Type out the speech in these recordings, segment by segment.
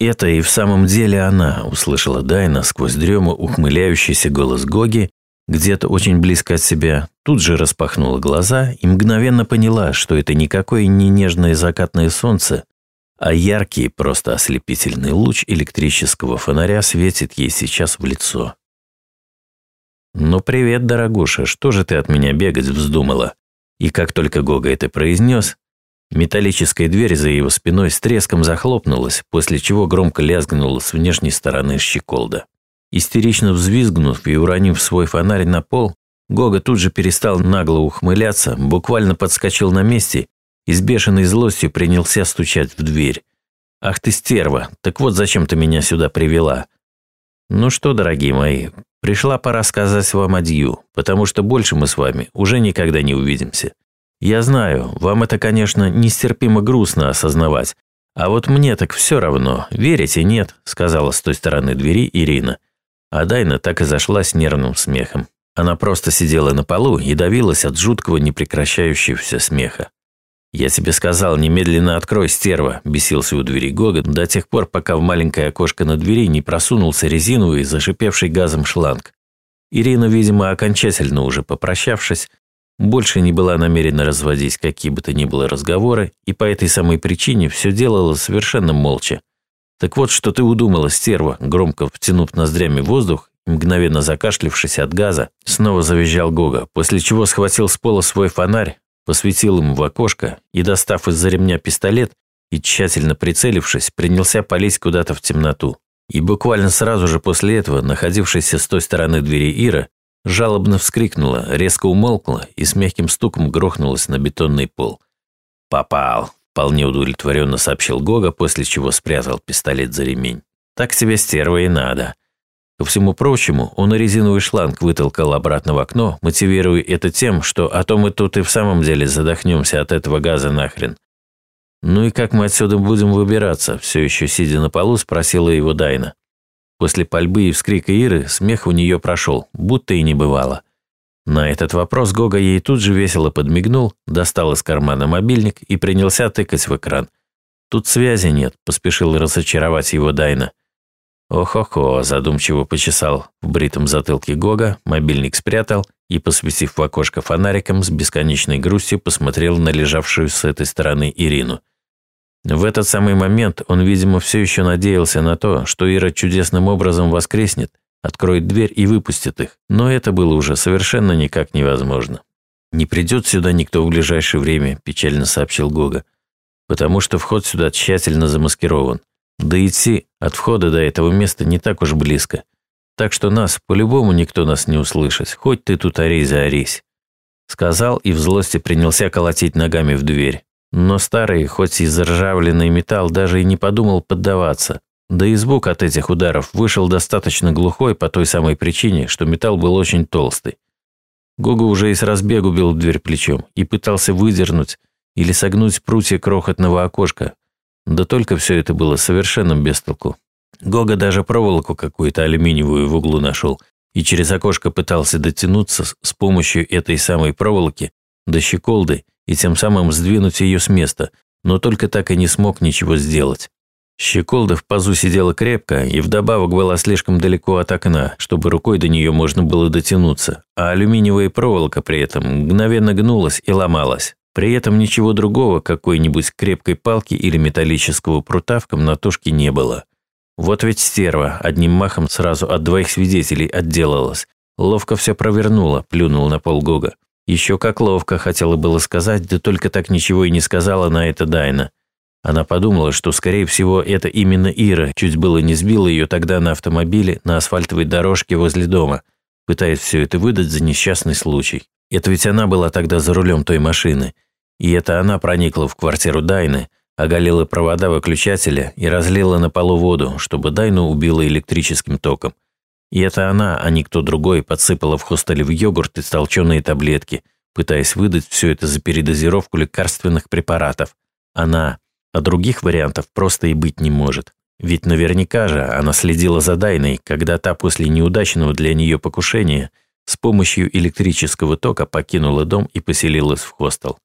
«Это и в самом деле она», – услышала Дайна сквозь дрему ухмыляющийся голос Гоги, где-то очень близко от себя, тут же распахнула глаза и мгновенно поняла, что это никакое не нежное закатное солнце, а яркий, просто ослепительный луч электрического фонаря светит ей сейчас в лицо. «Ну привет, дорогуша, что же ты от меня бегать вздумала?» И как только Гога это произнес, металлическая дверь за его спиной с треском захлопнулась, после чего громко лязгнула с внешней стороны щеколда. Истерично взвизгнув и уронив свой фонарь на пол, Гога тут же перестал нагло ухмыляться, буквально подскочил на месте и с бешеной злостью принялся стучать в дверь. «Ах ты стерва, так вот зачем ты меня сюда привела?» «Ну что, дорогие мои, пришла пора сказать вам адью, потому что больше мы с вами уже никогда не увидимся. Я знаю, вам это, конечно, нестерпимо грустно осознавать, а вот мне так все равно, верите, нет?» сказала с той стороны двери Ирина. А Дайна так и зашла с нервным смехом. Она просто сидела на полу и давилась от жуткого непрекращающегося смеха. «Я тебе сказал, немедленно открой, стерва!» – бесился у двери Гога до тех пор, пока в маленькое окошко на двери не просунулся резиновый, зашипевший газом шланг. Ирина, видимо, окончательно уже попрощавшись, больше не была намерена разводить какие бы то ни было разговоры, и по этой самой причине все делала совершенно молча. «Так вот, что ты удумала, стерва!» Громко втянув ноздрями воздух, мгновенно закашлившись от газа, снова завизжал Гога, после чего схватил с пола свой фонарь, посветил им в окошко и, достав из-за ремня пистолет и тщательно прицелившись, принялся палить куда-то в темноту. И буквально сразу же после этого, находившаяся с той стороны двери Ира, жалобно вскрикнула, резко умолкла и с мягким стуком грохнулась на бетонный пол. «Попал!» Вполне удовлетворенно сообщил Гога, после чего спрятал пистолет за ремень. Так тебе стерва и надо. Ко всему прочему, он резиновый шланг вытолкал обратно в окно, мотивируя это тем, что а то мы тут и в самом деле задохнемся от этого газа нахрен. «Ну и как мы отсюда будем выбираться?» Все еще сидя на полу, спросила его Дайна. После пальбы и вскрика Иры смех у нее прошел, будто и не бывало. На этот вопрос Гога ей тут же весело подмигнул, достал из кармана мобильник и принялся тыкать в экран. «Тут связи нет», – поспешил разочаровать его Дайна. «Ох-охо», – задумчиво почесал в бритом затылке Гога, мобильник спрятал и, посветив в окошко фонариком, с бесконечной грустью посмотрел на лежавшую с этой стороны Ирину. В этот самый момент он, видимо, все еще надеялся на то, что Ира чудесным образом воскреснет откроет дверь и выпустит их. Но это было уже совершенно никак невозможно. «Не придет сюда никто в ближайшее время», – печально сообщил Гога. «Потому что вход сюда тщательно замаскирован. Да идти от входа до этого места не так уж близко. Так что нас, по-любому, никто нас не услышит, хоть ты тут орей за орись». Сказал и в злости принялся колотить ногами в дверь. Но старый, хоть и заржавленный металл, даже и не подумал поддаваться. Да и звук от этих ударов вышел достаточно глухой по той самой причине, что металл был очень толстый. Гога уже и с разбегу бил в дверь плечом и пытался выдернуть или согнуть прутья крохотного окошка. Да только все это было совершенно без толку. Гога даже проволоку какую-то алюминиевую в углу нашел и через окошко пытался дотянуться с помощью этой самой проволоки до щеколды и тем самым сдвинуть ее с места, но только так и не смог ничего сделать. Щеколда в пазу сидела крепко и вдобавок была слишком далеко от окна, чтобы рукой до нее можно было дотянуться, а алюминиевая проволока при этом мгновенно гнулась и ломалась. При этом ничего другого, какой-нибудь крепкой палки или металлического прута в комнатушке не было. Вот ведь стерва одним махом сразу от двоих свидетелей отделалась. Ловко все провернула, плюнул на пол Гога. Еще как ловко, хотела было сказать, да только так ничего и не сказала на это Дайна. Она подумала, что, скорее всего, это именно Ира чуть было не сбила ее тогда на автомобиле на асфальтовой дорожке возле дома, пытаясь все это выдать за несчастный случай. Это ведь она была тогда за рулем той машины. И это она проникла в квартиру Дайны, оголила провода выключателя и разлила на полу воду, чтобы Дайну убила электрическим током. И это она, а не кто другой, подсыпала в хостеле в йогурт и толченые таблетки, пытаясь выдать все это за передозировку лекарственных препаратов. Она, а других вариантов просто и быть не может. Ведь наверняка же она следила за Дайной, когда та после неудачного для нее покушения с помощью электрического тока покинула дом и поселилась в хостел.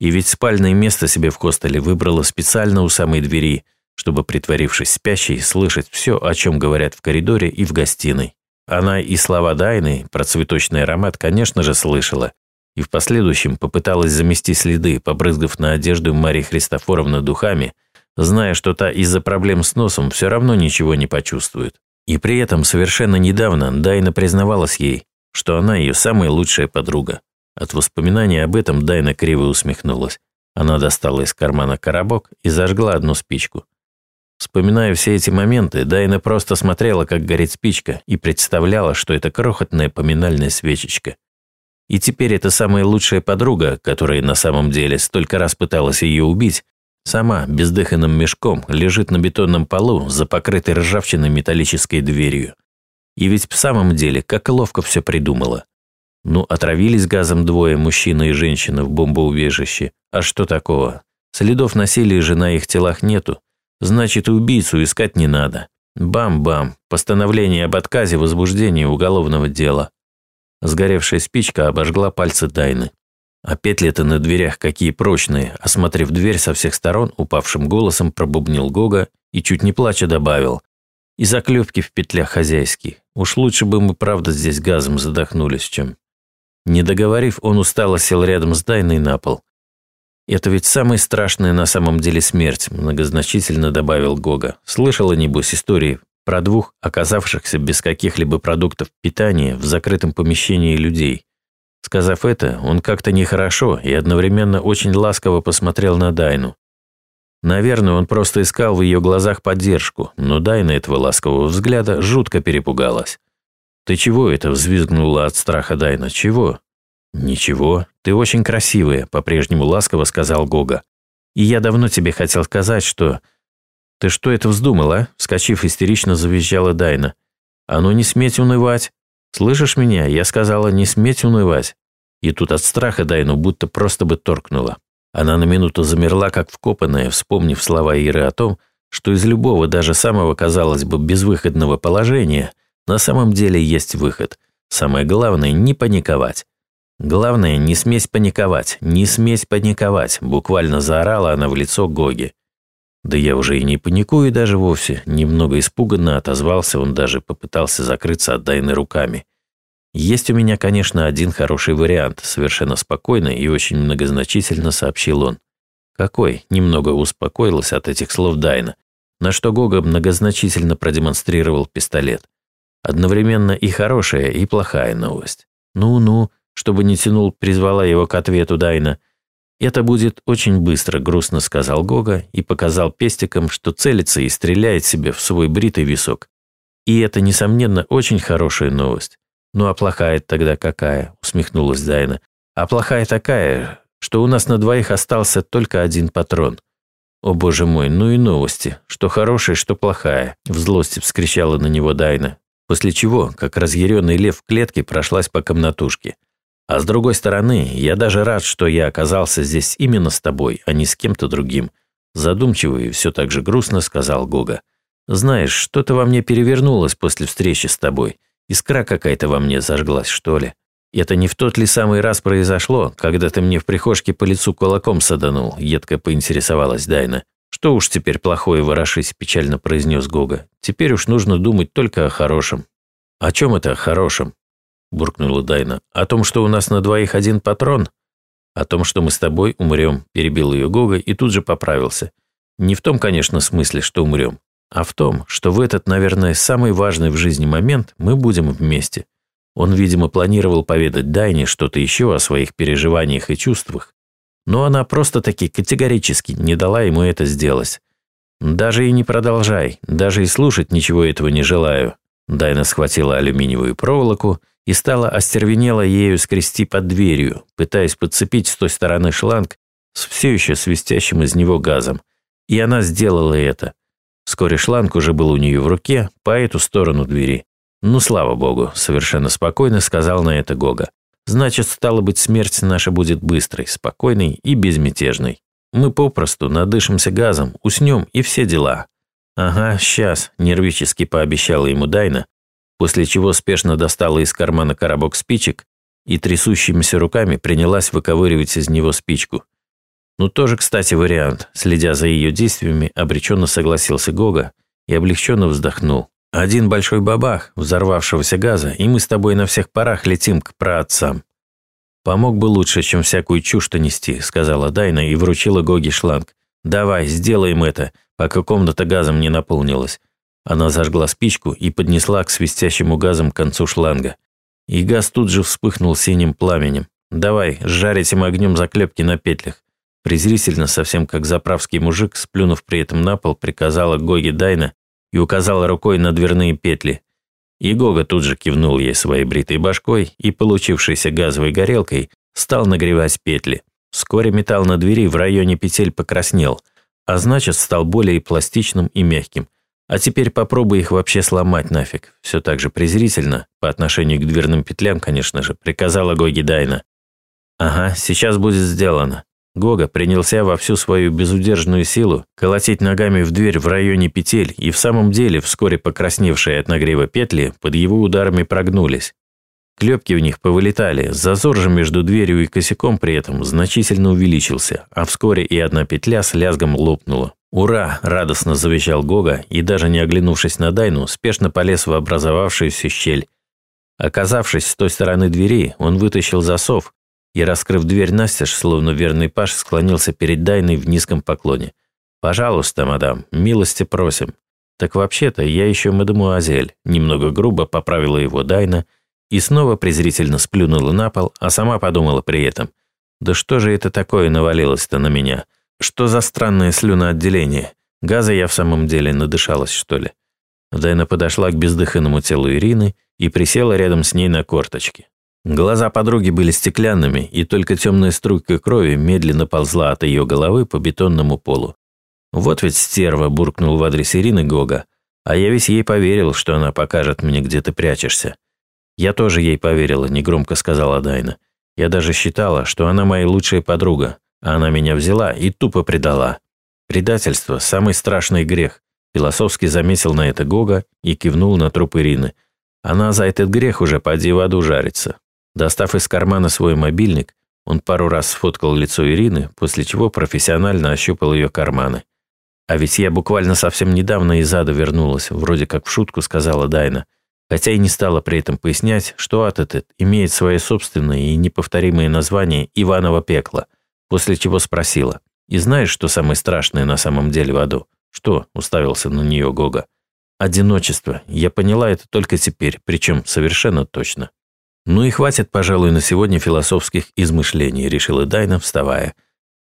И ведь спальное место себе в хостеле выбрала специально у самой двери, чтобы, притворившись спящей, слышать все, о чем говорят в коридоре и в гостиной. Она и слова Дайны про цветочный аромат, конечно же, слышала, и в последующем попыталась замести следы, побрызгав на одежду Марии Христофоровны духами, зная, что та из-за проблем с носом все равно ничего не почувствует. И при этом совершенно недавно Дайна признавалась ей, что она ее самая лучшая подруга. От воспоминания об этом Дайна криво усмехнулась. Она достала из кармана коробок и зажгла одну спичку. Вспоминая все эти моменты, Дайна просто смотрела, как горит спичка, и представляла, что это крохотная поминальная свечечка. И теперь эта самая лучшая подруга, которая на самом деле столько раз пыталась ее убить, сама бездыханным мешком лежит на бетонном полу за покрытой ржавчиной металлической дверью. И ведь в самом деле, как ловко все придумала. Ну, отравились газом двое, мужчина и женщина в бомбоубежище. А что такого? Следов насилия же на их телах нету. Значит, убийцу искать не надо. Бам-бам. Постановление об отказе возбуждения уголовного дела. Сгоревшая спичка обожгла пальцы Дайны. А петли-то на дверях какие прочные. Осмотрев дверь со всех сторон, упавшим голосом пробубнил Гога и чуть не плача добавил. И заклепки в петлях хозяйские. Уж лучше бы мы, правда, здесь газом задохнулись, чем... Не договорив, он устало сел рядом с Дайной на пол. «Это ведь самая страшная на самом деле смерть», – многозначительно добавил Гога. «Слышала, небось, истории про двух оказавшихся без каких-либо продуктов питания в закрытом помещении людей. Сказав это, он как-то нехорошо и одновременно очень ласково посмотрел на Дайну. Наверное, он просто искал в ее глазах поддержку, но Дайна этого ласкового взгляда жутко перепугалась. «Ты чего это?» – взвизгнула от страха Дайна. «Чего?» «Ничего, ты очень красивая», – по-прежнему ласково сказал Гога. «И я давно тебе хотел сказать, что...» «Ты что это вздумала?» – вскочив истерично завизжала Дайна. «А ну не сметь унывать!» «Слышишь меня? Я сказала, не сметь унывать». И тут от страха Дайну будто просто бы торкнула. Она на минуту замерла, как вкопанная, вспомнив слова Иры о том, что из любого, даже самого, казалось бы, безвыходного положения, на самом деле есть выход. Самое главное – не паниковать. Главное – не смесь паниковать, не смесь паниковать, буквально заорала она в лицо Гоги. Да я уже и не паникую даже вовсе. Немного испуганно отозвался он, даже попытался закрыться от Дайны руками. Есть у меня, конечно, один хороший вариант, совершенно спокойно и очень многозначительно сообщил он. Какой? Немного успокоилась от этих слов Дайна, на что Гога многозначительно продемонстрировал пистолет. Одновременно и хорошая, и плохая новость. Ну-ну, чтобы не тянул, призвала его к ответу Дайна – «Это будет очень быстро», – грустно сказал Гога и показал пестиком, что целится и стреляет себе в свой бритый висок. И это, несомненно, очень хорошая новость. «Ну а плохая тогда какая?» – усмехнулась Дайна. «А плохая такая, что у нас на двоих остался только один патрон». «О боже мой, ну и новости. Что хорошая, что плохая», – в злости вскричала на него Дайна. После чего, как разъяренный лев в клетке, прошлась по комнатушке – а с другой стороны, я даже рад, что я оказался здесь именно с тобой, а не с кем-то другим. Задумчиво и все так же грустно сказал Гога. Знаешь, что-то во мне перевернулось после встречи с тобой. Искра какая-то во мне зажглась, что ли. Это не в тот ли самый раз произошло, когда ты мне в прихожке по лицу кулаком саданул, едко поинтересовалась Дайна. Что уж теперь плохое ворошись, печально произнес Гога. Теперь уж нужно думать только о хорошем. О чем это о хорошем? Буркнула Дайна. «О том, что у нас на двоих один патрон?» «О том, что мы с тобой умрем», – перебил ее Гога и тут же поправился. «Не в том, конечно, смысле, что умрем, а в том, что в этот, наверное, самый важный в жизни момент мы будем вместе». Он, видимо, планировал поведать Дайне что-то еще о своих переживаниях и чувствах, но она просто-таки категорически не дала ему это сделать. «Даже и не продолжай, даже и слушать ничего этого не желаю». Дайна схватила алюминиевую проволоку и стала остервенело ею скрести под дверью, пытаясь подцепить с той стороны шланг с все еще свистящим из него газом. И она сделала это. Вскоре шланг уже был у нее в руке, по эту сторону двери. «Ну, слава богу», — совершенно спокойно сказал на это Гога. «Значит, стало быть, смерть наша будет быстрой, спокойной и безмятежной. Мы попросту надышимся газом, уснем и все дела». «Ага, сейчас», — нервически пообещала ему Дайна, после чего спешно достала из кармана коробок спичек и трясущимися руками принялась выковыривать из него спичку. Ну, тоже, кстати, вариант. Следя за ее действиями, обреченно согласился Гога и облегченно вздохнул. Один большой бабах взорвавшегося газа, и мы с тобой на всех парах летим к праотцам. Помог бы лучше, чем всякую чушь-то нести, сказала Дайна и вручила Гоге шланг. Давай, сделаем это, пока комната газом не наполнилась. Она зажгла спичку и поднесла к свистящему газам концу шланга. И газ тут же вспыхнул синим пламенем. «Давай, сжарь этим огнем заклепки на петлях». Презрительно, совсем как заправский мужик, сплюнув при этом на пол, приказала Гоге Дайна и указала рукой на дверные петли. И Гога тут же кивнул ей своей бритой башкой и, получившейся газовой горелкой, стал нагревать петли. Вскоре металл на двери в районе петель покраснел, а значит стал более пластичным и мягким. А теперь попробуй их вообще сломать нафиг. Все так же презрительно, по отношению к дверным петлям, конечно же, приказала Гоги Дайна. Ага, сейчас будет сделано. Гога принялся во всю свою безудержную силу колотить ногами в дверь в районе петель, и в самом деле вскоре покрасневшие от нагрева петли под его ударами прогнулись. Клепки в них повылетали, зазор же между дверью и косяком при этом значительно увеличился, а вскоре и одна петля с лязгом лопнула. «Ура!» – радостно завещал Гога и, даже не оглянувшись на Дайну, спешно полез в образовавшуюся щель. Оказавшись с той стороны двери, он вытащил засов и, раскрыв дверь настежь, словно верный паш, склонился перед Дайной в низком поклоне. «Пожалуйста, мадам, милости просим». «Так вообще-то я еще мадемуазель», – немного грубо поправила его Дайна и снова презрительно сплюнула на пол, а сама подумала при этом. «Да что же это такое навалилось-то на меня?» Что за странное слюноотделение? Газа я в самом деле надышалась, что ли? Дайна подошла к бездыханному телу Ирины и присела рядом с ней на корточки. Глаза подруги были стеклянными, и только темная струйка крови медленно ползла от ее головы по бетонному полу. «Вот ведь стерва!» – буркнул в адрес Ирины Гога. «А я весь ей поверил, что она покажет мне, где ты прячешься». «Я тоже ей поверила», – негромко сказала Дайна. «Я даже считала, что она моя лучшая подруга, она меня взяла и тупо предала. Предательство – самый страшный грех. Философски заметил на это Гога и кивнул на труп Ирины. Она за этот грех уже поди в аду жарится. Достав из кармана свой мобильник, он пару раз сфоткал лицо Ирины, после чего профессионально ощупал ее карманы. «А ведь я буквально совсем недавно из ада вернулась», вроде как в шутку сказала Дайна, хотя и не стала при этом пояснять, что ад этот имеет свое собственное и неповторимое название «Иваново пекло», после чего спросила. «И знаешь, что самое страшное на самом деле в аду?» «Что?» – уставился на нее Гога. «Одиночество. Я поняла это только теперь, причем совершенно точно». «Ну и хватит, пожалуй, на сегодня философских измышлений», – решила Дайна, вставая.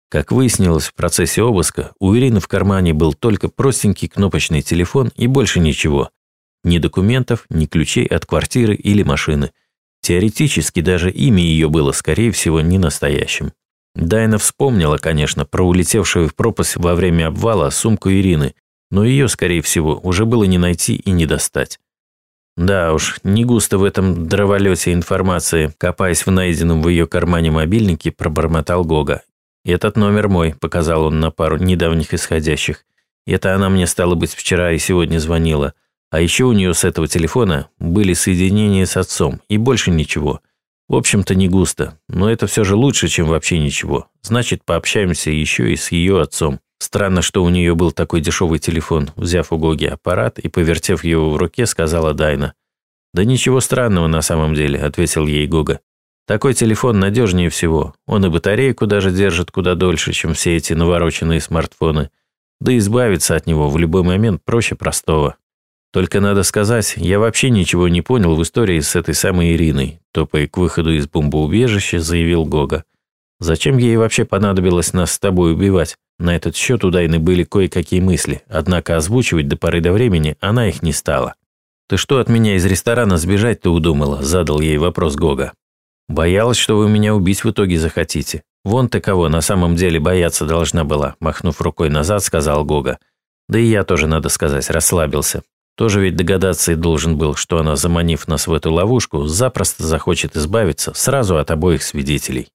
Как выяснилось в процессе обыска, у Ирины в кармане был только простенький кнопочный телефон и больше ничего. Ни документов, ни ключей от квартиры или машины. Теоретически даже имя ее было, скорее всего, не настоящим. Дайна вспомнила, конечно, про улетевшую в пропасть во время обвала сумку Ирины, но ее, скорее всего, уже было не найти и не достать. Да уж, не густо в этом дроволете информации, копаясь в найденном в ее кармане мобильнике, пробормотал Гога. «Этот номер мой», – показал он на пару недавних исходящих. «Это она мне, стало быть, вчера и сегодня звонила. А еще у нее с этого телефона были соединения с отцом, и больше ничего. В общем-то, не густо, но это все же лучше, чем вообще ничего. Значит, пообщаемся еще и с ее отцом. Странно, что у нее был такой дешевый телефон. Взяв у Гоги аппарат и повертев его в руке, сказала Дайна. «Да ничего странного на самом деле», – ответил ей Гога. «Такой телефон надежнее всего. Он и батарейку даже держит куда дольше, чем все эти навороченные смартфоны. Да избавиться от него в любой момент проще простого». Только надо сказать, я вообще ничего не понял в истории с этой самой Ириной, топая к выходу из бомбоубежища, заявил Гога. Зачем ей вообще понадобилось нас с тобой убивать? На этот счет у Дайны были кое-какие мысли, однако озвучивать до поры до времени она их не стала. «Ты что от меня из ресторана сбежать-то удумала?» – задал ей вопрос Гога. «Боялась, что вы меня убить в итоге захотите. Вон ты кого на самом деле бояться должна была», – махнув рукой назад, сказал Гога. «Да и я тоже, надо сказать, расслабился. Тоже ведь догадаться и должен был, что она, заманив нас в эту ловушку, запросто захочет избавиться сразу от обоих свидетелей.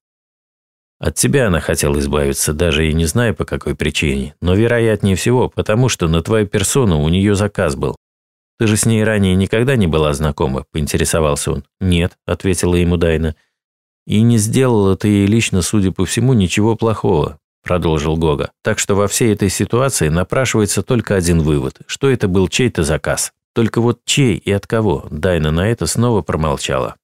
От тебя она хотела избавиться, даже и не зная по какой причине, но вероятнее всего, потому что на твою персону у нее заказ был. Ты же с ней ранее никогда не была знакома, поинтересовался он. Нет, ответила ему Дайна. И не сделала ты ей лично, судя по всему, ничего плохого. Продолжил Гога. Так что во всей этой ситуации напрашивается только один вывод, что это был чей-то заказ. Только вот чей и от кого, Дайна на это снова промолчала.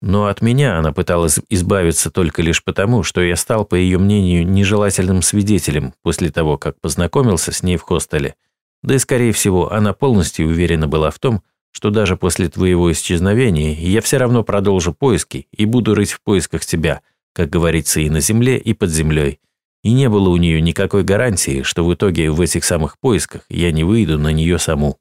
Но от меня она пыталась избавиться только лишь потому, что я стал, по ее мнению, нежелательным свидетелем после того, как познакомился с ней в хостеле. Да и, скорее всего, она полностью уверена была в том, что даже после твоего исчезновения я все равно продолжу поиски и буду рыть в поисках тебя, как говорится, и на земле, и под землей. И не было у нее никакой гарантии, что в итоге в этих самых поисках я не выйду на нее саму.